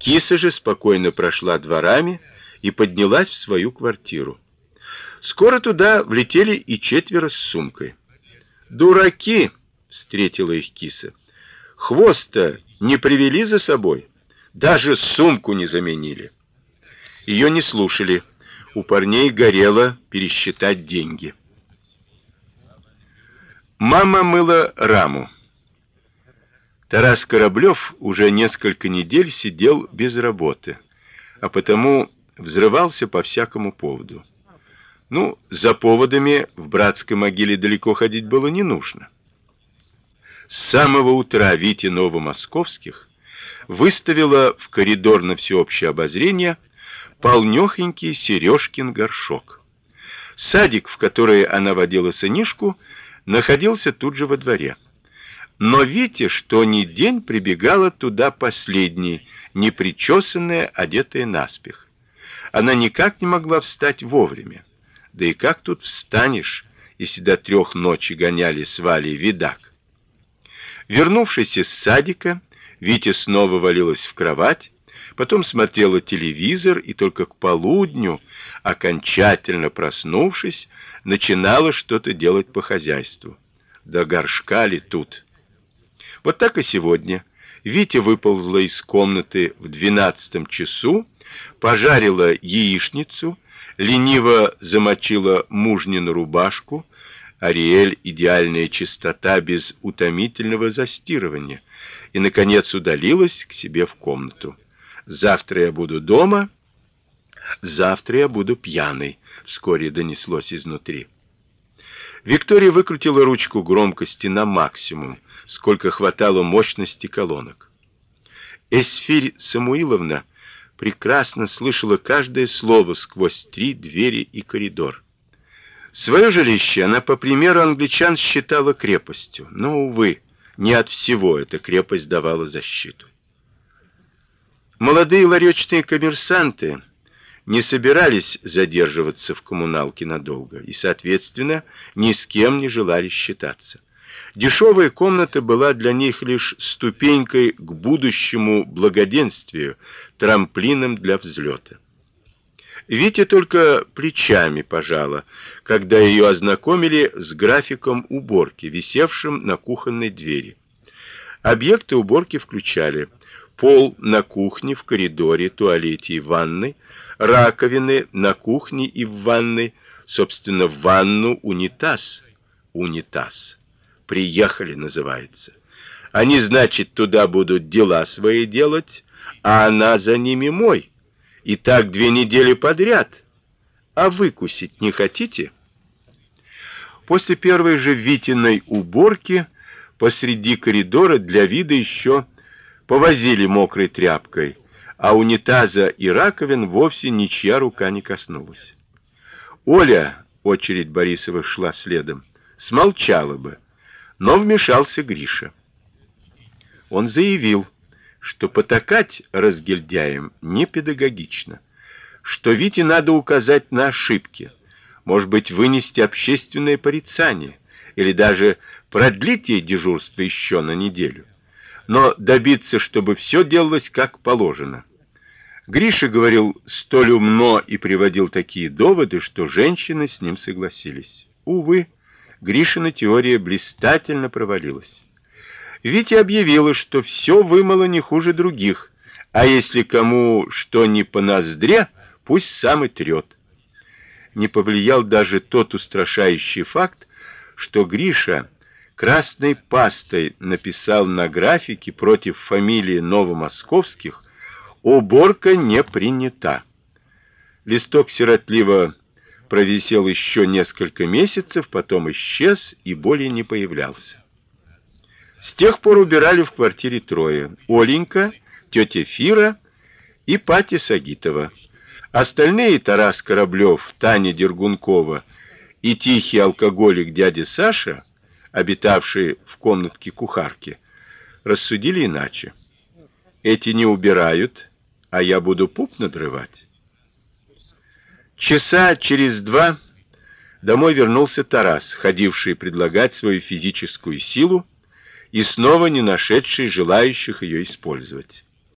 Киса же спокойно прошла дворами и поднялась в свою квартиру. Скоро туда влетели и четверо с сумкой. "Дураки", встретила их киса. "Хвоста не привели за собой, даже сумку не заменили". Ее не слушали. У парней горело пересчитать деньги. Мама мыла раму. Тарас Кораблёв уже несколько недель сидел без работы, а потому взрывался по всякому поводу. Ну, за поводами в братской могиле далеко ходить было не нужно. С самого утра Вити Новомосковских выставила в коридор на всеобщее обозрение полнёхонький Сережкин горшок. Садик, в который она водила сынишку, находился тут же во дворе. Но Витя, что ни день прибегала туда последней, непричесанная, одетая наспех. Она никак не могла встать вовремя. Да и как тут встанешь, если до трех ночи гоняли с видак? Вернувшись из садика, Витя снова валилась в кровать, потом смотрела телевизор и только к полудню, окончательно проснувшись, начинала что-то делать по хозяйству. Да горшка ли тут? Вот так и сегодня. Витя выползла из комнаты в двенадцатом часу, пожарила яичницу, лениво замочила мужнину рубашку, Ариэль идеальная чистота без утомительного застирывания, и наконец удалилась к себе в комнату. Завтра я буду дома, завтра я буду пьяной, вскоре донеслось изнутри. Виктория выкрутила ручку громкости на максимум, сколько хватало мощности колонок. Эсфирь Самуиловна прекрасно слышала каждое слово сквозь три двери и коридор. Свое жилище она, по примеру англичан, считала крепостью, но увы, не от всего эта крепость давала защиту. Молодые ларечные коммерсанты не собирались задерживаться в коммуналке надолго и, соответственно, ни с кем не желали считаться. Дешевая комната была для них лишь ступенькой к будущему благоденствию, трамплином для взлета. Витя только плечами пожала, когда ее ознакомили с графиком уборки, висевшим на кухонной двери. Объекты уборки включали пол на кухне, в коридоре, туалете и ванной, раковины на кухне и в ванной, собственно, в ванну унитаз. Унитаз. Приехали, называется. Они, значит, туда будут дела свои делать, а она за ними мой. И так две недели подряд. А выкусить не хотите? После первой же Витиной уборки посреди коридора для вида еще повозили мокрой тряпкой а унитаза и раковин вовсе ничья рука не коснулась. Оля, очередь Борисова шла следом, смолчала бы, но вмешался Гриша. Он заявил, что потакать разгильдяям не педагогично, что Вите надо указать на ошибки, может быть, вынести общественное порицание или даже продлить ей дежурство еще на неделю, но добиться, чтобы все делалось как положено. Гриша говорил столь умно и приводил такие доводы, что женщины с ним согласились. Увы, Гришина теория блистательно провалилась. Витя объявила, что все вымыло не хуже других, а если кому что не по ноздре, пусть сам и трет. Не повлиял даже тот устрашающий факт, что Гриша красной пастой написал на графике против фамилии Новомосковских Уборка не принята. Листок сиротливо провисел еще несколько месяцев, потом исчез и более не появлялся. С тех пор убирали в квартире трое: Оленька, тетя Фира и Пати Сагитова. Остальные Тарас Кораблёв, Таня Дергункова и тихий алкоголик дядя Саша, обитавший в комнатке кухарки, рассудили иначе. Эти не убирают, а я буду пуп надрывать. Часа через два домой вернулся Тарас, ходивший предлагать свою физическую силу и снова не нашедший желающих ее использовать.